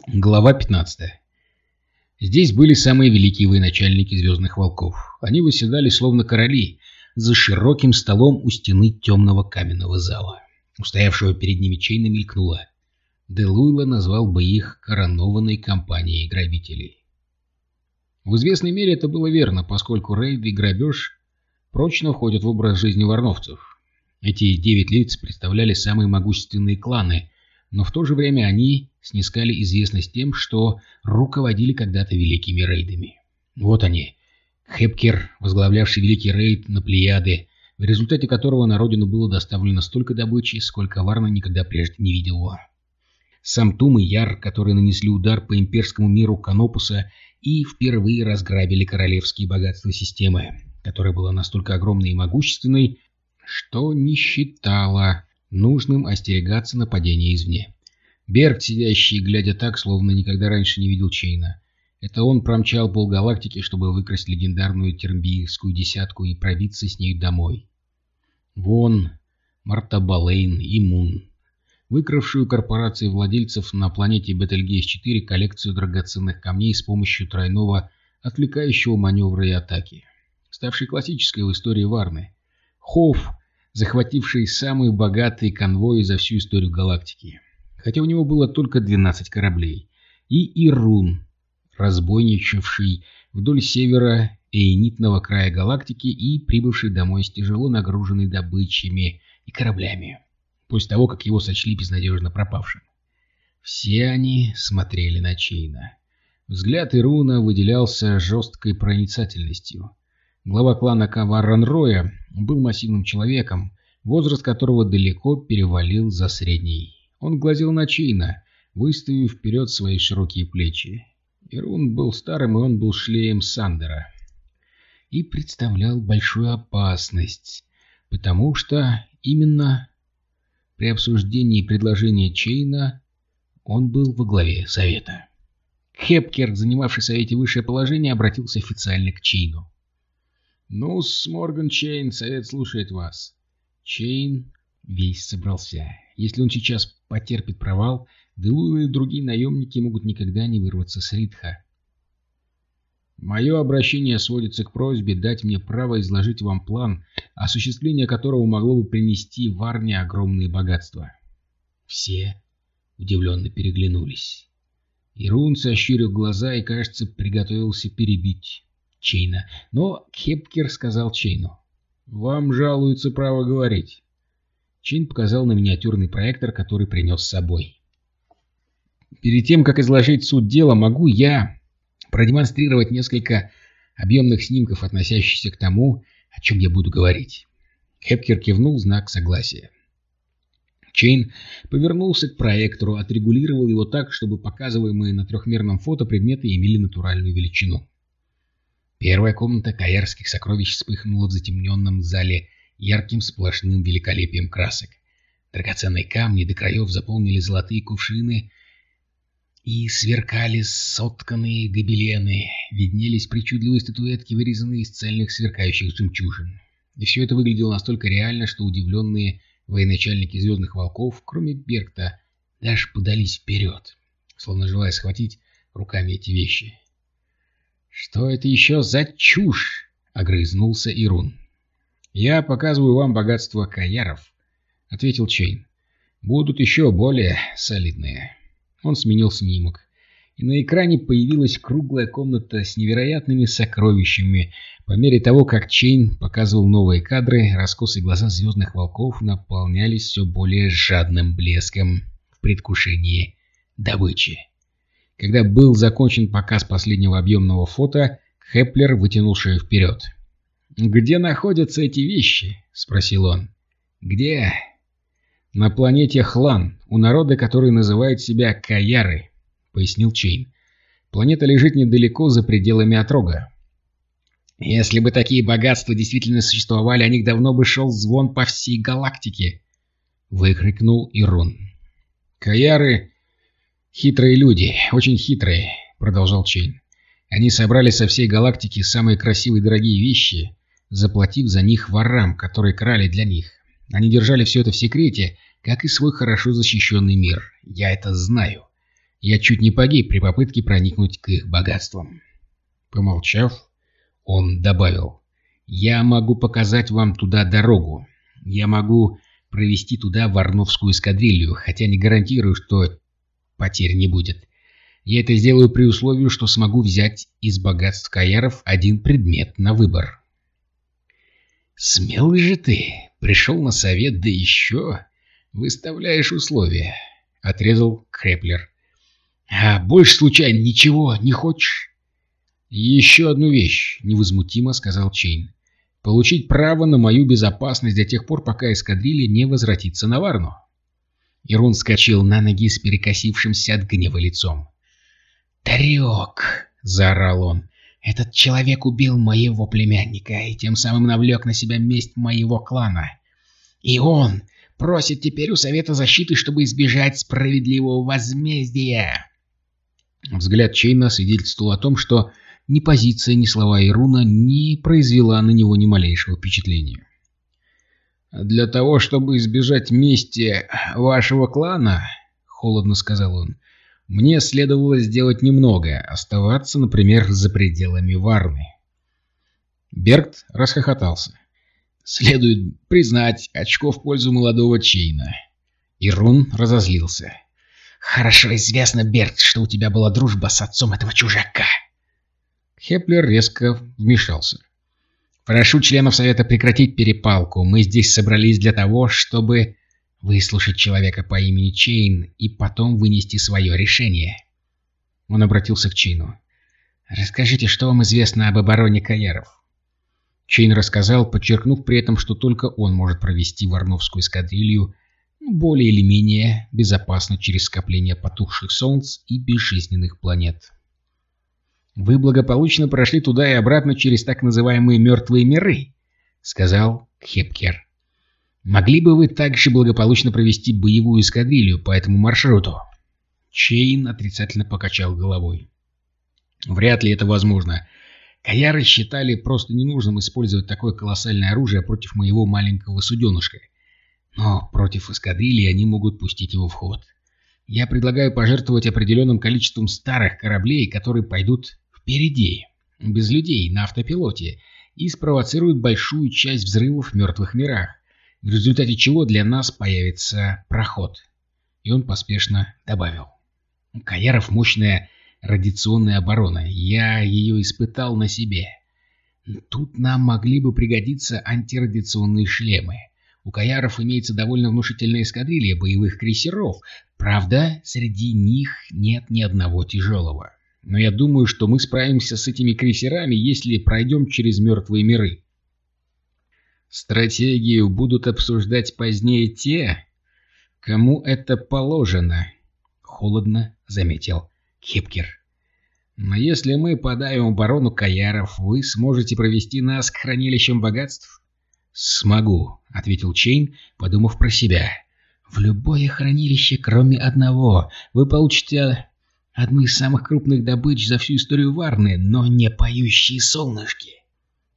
Глава 15. Здесь были самые великие военачальники Звездных Волков. Они восседали словно короли за широким столом у стены темного каменного зала. Устоявшего перед ними Чейна мелькнула. Делуйла назвал бы их коронованной компанией грабителей. В известной мере это было верно, поскольку рейд и грабеж прочно входят в образ жизни варновцев. Эти девять лиц представляли самые могущественные кланы, но в то же время они снискали известность тем, что руководили когда-то великими рейдами. Вот они. Хепкер, возглавлявший великий рейд на Плеяды, в результате которого на родину было доставлено столько добычи, сколько Варна никогда прежде не видел. Сам Тум и Яр, которые нанесли удар по имперскому миру Канопуса и впервые разграбили королевские богатства системы, которая была настолько огромной и могущественной, что не считала нужным остерегаться нападения извне. Берг, сидящий, глядя так, словно никогда раньше не видел Чейна. Это он промчал полгалактики, чтобы выкрасть легендарную термбиевскую десятку и пробиться с ней домой. Вон Мартабалейн и Мун, выкравшую корпорации владельцев на планете Бетельгейс-4 коллекцию драгоценных камней с помощью тройного отвлекающего маневра и атаки, ставшей классической в истории Варны. Хофф, захвативший самый богатый конвой за всю историю галактики, хотя у него было только 12 кораблей, и Ирун, разбойничавший вдоль севера эйнитного края галактики и прибывший домой с тяжело нагруженной добычами и кораблями, после того, как его сочли безнадежно пропавшим. Все они смотрели на Чейна. Взгляд Ируна выделялся жесткой проницательностью. Глава клана Каваранроя был массивным человеком, возраст которого далеко перевалил за средний. Он глазел на Чейна, выставив вперед свои широкие плечи. Ирун был старым, и он был шлеем Сандера. И представлял большую опасность, потому что именно при обсуждении предложения Чейна он был во главе совета. Хепкер, занимавший в совете высшее положение, обратился официально к Чейну ну Морган Чейн, совет слушает вас. Чейн весь собрался. Если он сейчас потерпит провал, Делуэлл и другие наемники могут никогда не вырваться с Ритха. Мое обращение сводится к просьбе дать мне право изложить вам план, осуществление которого могло бы принести Варне огромные богатства. Все удивленно переглянулись. Ирун сощурил глаза и, кажется, приготовился перебить Чейна, но Хепкер сказал Чейну. «Вам жалуется право говорить». Чейн показал на миниатюрный проектор, который принес с собой. «Перед тем, как изложить суть дела, могу я продемонстрировать несколько объемных снимков, относящихся к тому, о чем я буду говорить». Хепкер кивнул знак согласия. Чейн повернулся к проектору, отрегулировал его так, чтобы показываемые на трехмерном фото предметы имели натуральную величину. Первая комната каярских сокровищ вспыхнула в затемненном зале ярким сплошным великолепием красок. Драгоценные камни до краев заполнили золотые кувшины и сверкали сотканные гобелены, виднелись причудливые статуэтки, вырезанные из цельных сверкающих жемчужин. И все это выглядело настолько реально, что удивленные военачальники Звездных Волков, кроме Беркта, даже подались вперед, словно желая схватить руками эти вещи. «Что это еще за чушь?» — огрызнулся Ирун. «Я показываю вам богатство каяров», — ответил Чейн. «Будут еще более солидные». Он сменил снимок, и на экране появилась круглая комната с невероятными сокровищами. По мере того, как Чейн показывал новые кадры, раскосые глаза звездных волков наполнялись все более жадным блеском в предвкушении добычи. Когда был закончен показ последнего объемного фото, Хепкер вытянул шею вперед. «Где находятся эти вещи?» — спросил он. «Где?» «На планете Хлан, у народа, который называет себя Каяры», — пояснил Чейн. «Планета лежит недалеко за пределами Отрога». «Если бы такие богатства действительно существовали, о них давно бы шел звон по всей галактике», — выкрикнул Ирун. «Каяры «Хитрые люди, очень хитрые», — продолжал Чейн. «Они собрали со всей галактики самые красивые дорогие вещи, заплатив за них ворам, которые крали для них. Они держали все это в секрете, как и свой хорошо защищенный мир. Я это знаю. Я чуть не погиб при попытке проникнуть к их богатствам. Помолчав, он добавил. «Я могу показать вам туда дорогу. Я могу провести туда Варновскую эскадрилью, хотя не гарантирую, что потерь не будет. Я это сделаю при условии, что смогу взять из богатств Каяров один предмет на выбор». «Смелый же ты! Пришел на совет, да еще выставляешь условия!» — отрезал Хепкер. «А больше, случайно, ничего не хочешь?» «Еще одну вещь», — невозмутимо сказал Чейн. «Получить право на мою безопасность до тех пор, пока эскадрилья не возвратится на Варну». Ирун вскочил на ноги с перекосившимся от гнева лицом. «Тарек!» — заорал он. «Этот человек убил моего племянника и тем самым навлек на себя месть моего клана. И он просит теперь у Совета Защиты, чтобы избежать справедливого возмездия!» Взгляд Чейна свидетельствовал о том, что ни позиция, ни слова Ируна не произвела на него ни малейшего впечатления. «Для того, чтобы избежать мести вашего клана, — холодно сказал он, — мне следовало сделать немного, оставаться, например, за пределами Варны». Бергт расхохотался. «Следует признать очко в пользу молодого Чейна». Ирун разозлился. «Хорошо известно, Бергт, что у тебя была дружба с отцом этого чужака». Хепкер резко вмешался. «Прошу членов Совета прекратить перепалку. Мы здесь собрались для того, чтобы выслушать человека по имени Чейн и потом вынести свое решение». Он обратился к Чейну. «Расскажите, что вам известно об обороне Каяров?» Чейн рассказал, подчеркнув при этом, что только он может провести Варновскую эскадрилью более или менее безопасно через скопление потухших солнц и безжизненных планет. «Вы благополучно прошли туда и обратно через так называемые «мертвые миры», — сказал Хепкер. «Могли бы вы также благополучно провести боевую эскадрилью по этому маршруту?» Чейн отрицательно покачал головой. «Вряд ли это возможно. Каяры считали просто ненужным использовать такое колоссальное оружие против моего маленького суденышка. Но против эскадрильи они могут пустить его в ход. Я предлагаю пожертвовать определенным количеством старых кораблей, которые пойдут впереди, без людей, на автопилоте, и спровоцирует большую часть взрывов в мертвых мирах, в результате чего для нас появится проход. И он поспешно добавил. Каяров мощная радиационная оборона. Я ее испытал на себе. Тут нам могли бы пригодиться антирадиационные шлемы. У Каяров имеется довольно внушительная эскадрилья боевых крейсеров. Правда, среди них нет ни одного тяжелого. Но я думаю, что мы справимся с этими крейсерами, если пройдем через мертвые миры. Стратегию будут обсуждать позднее те, кому это положено, — холодно заметил Хипкер. Но если мы подаем оборону Каяров, вы сможете провести нас к хранилищам богатств? Смогу, — ответил Чейн, подумав про себя. В любое хранилище, кроме одного, вы получите Одну из самых крупных добыч за всю историю Варны, но не поющие солнышки.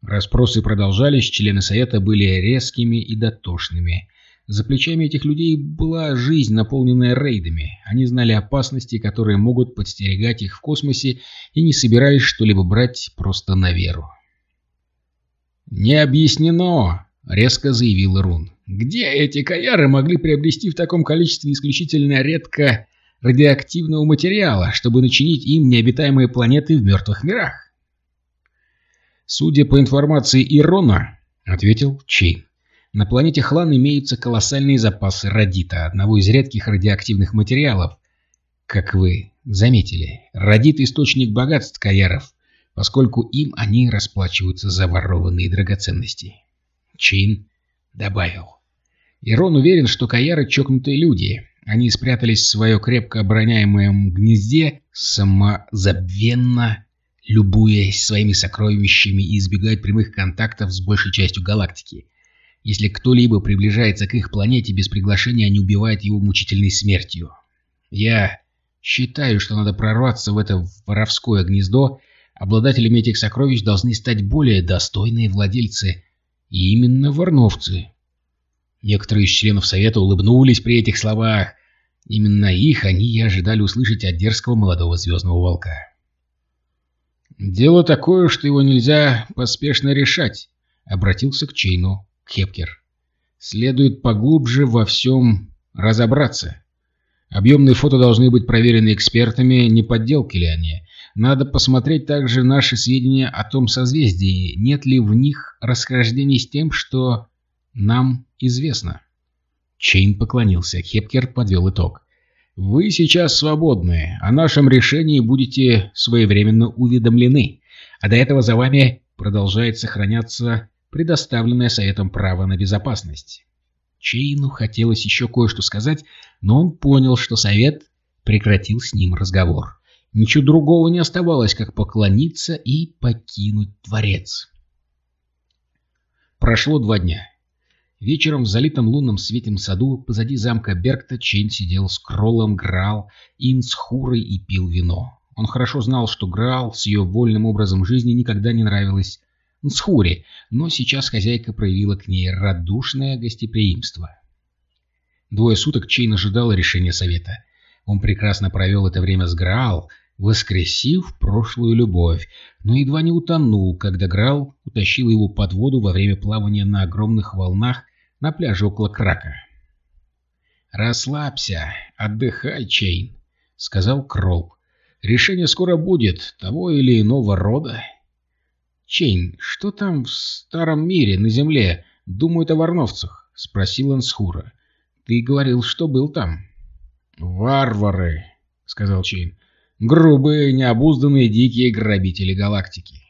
Распросы продолжались, члены Совета были резкими и дотошными. За плечами этих людей была жизнь, наполненная рейдами. Они знали опасности, которые могут подстерегать их в космосе, и не собирались что-либо брать просто на веру. «Не объяснено!» — резко заявил Рун. «Где эти каяры могли приобрести в таком количестве исключительно редко радиоактивного материала, чтобы начинить им необитаемые планеты в мертвых мирах. Судя по информации Ирона, ответил Чейн, на планете Хлан имеются колоссальные запасы радита, одного из редких радиоактивных материалов. Как вы заметили, радит – источник богатств каяров, поскольку им они расплачиваются за ворованные драгоценности. Чин добавил. Ирон уверен, что каяры – чокнутые люди, они спрятались в свое крепко обороняемом гнезде, самозабвенно любуясь своими сокровищами и избегают прямых контактов с большей частью галактики. Если кто-либо приближается к их планете без приглашения, они убивают его мучительной смертью. Я считаю, что надо прорваться в это воровское гнездо. Обладателями этих сокровищ должны стать более достойные владельцы. И именно ворновцы. Некоторые из членов Совета улыбнулись при этих словах. Именно их они и ожидали услышать от дерзкого молодого звездного волка. «Дело такое, что его нельзя поспешно решать», — обратился к Чейну Хепкер. «Следует поглубже во всем разобраться. Объемные фото должны быть проверены экспертами, не подделки ли они. Надо посмотреть также наши сведения о том созвездии, нет ли в них расхождений с тем, что нам известно». Чейн поклонился. Хепкер подвел итог. «Вы сейчас свободны. О нашем решении будете своевременно уведомлены. А до этого за вами продолжает сохраняться предоставленное Советом право на безопасность». Чейну хотелось еще кое-что сказать, но он понял, что Совет прекратил с ним разговор. Ничего другого не оставалось, как поклониться и покинуть дворец. Прошло два дня. Вечером в залитом лунным светом саду позади замка Бергта Чейн сидел с Кроллом, Граал и Нсхурой и пил вино. Он хорошо знал, что Граал с ее вольным образом жизни никогда не нравилась Нсхуре, но сейчас хозяйка проявила к ней радушное гостеприимство. Двое суток Чейн ожидал решения совета. Он прекрасно провел это время с Граал, воскресив прошлую любовь, но едва не утонул, когда Граал утащила его под воду во время плавания на огромных волнах на пляже около Крака. «Расслабься, отдыхай, Чейн», — сказал Кролл. «Решение скоро будет, того или иного рода». «Чейн, что там в старом мире, на земле, думают о варновцах?» — спросила Нсхура. «Ты говорил, что был там». «Варвары», — сказал Чейн. «Грубые, необузданные, дикие грабители галактики».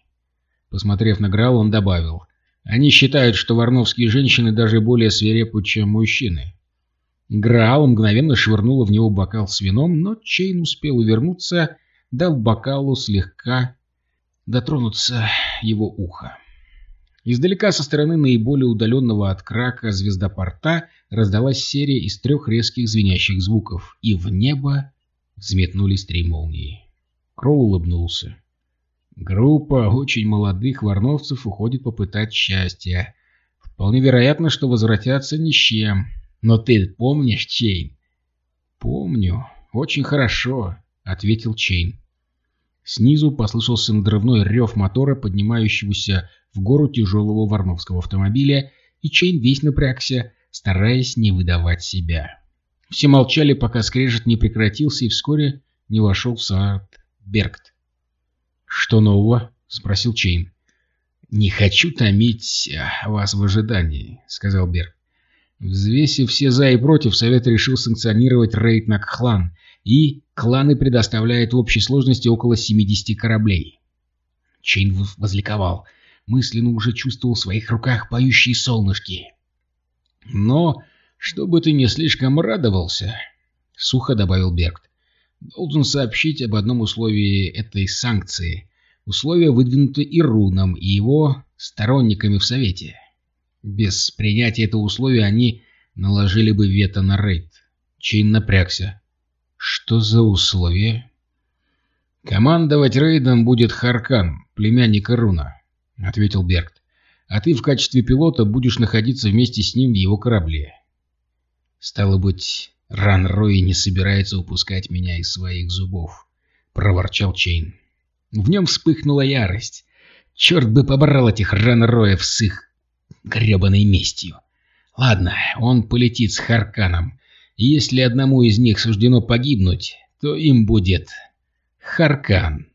Посмотрев на Грал, он добавил. Они считают, что варновские женщины даже более свирепы, чем мужчины. Граал мгновенно швырнула в него бокал с вином, но Чейн успел увернуться, дав бокалу слегка дотронуться его ухо. Издалека со стороны наиболее удаленного от крака звездопорта раздалась серия из трех резких звенящих звуков, и в небо взметнулись три молнии. Кролл улыбнулся. Группа очень молодых варновцев уходит попытать счастья. Вполне вероятно, что возвратятся ни с чем. Но ты помнишь, Чейн? Помню. Очень хорошо, ответил Чейн. Снизу послышался надрывной рев мотора, поднимающегося в гору тяжелого варновского автомобиля, и Чейн весь напрягся, стараясь не выдавать себя. Все молчали, пока скрежет не прекратился, и вскоре не вошел в сад Бергт. «Что нового?» — спросил Чейн. «Не хочу томить э, вас в ожидании», — сказал Бергт. Взвесив все за и против, Совет решил санкционировать рейд на Кхлан, и кланы предоставляют в общей сложности около 70 кораблей. Чейн возликовал, мысленно уже чувствовал в своих руках поющие солнышки. «Но, чтобы ты не слишком радовался», — сухо добавил Бергт, Должен сообщить об одном условии этой санкции. Условие выдвинуто Ируном и его сторонниками в Совете. Без принятия этого условия они наложили бы вето на рейд. Чин напрягся. Что за условие? Командовать рейдом будет Харкан, племянник Ируна, ответил Бергт. А ты в качестве пилота будешь находиться вместе с ним в его корабле. Стало быть, Ран Рой не собирается упускать меня из своих зубов, — проворчал Чейн. В нем вспыхнула ярость. Черт бы побрал этих Ран Роев с их гребаной местью. Ладно, он полетит с Харканом, и если одному из них суждено погибнуть, то им будет Харкан.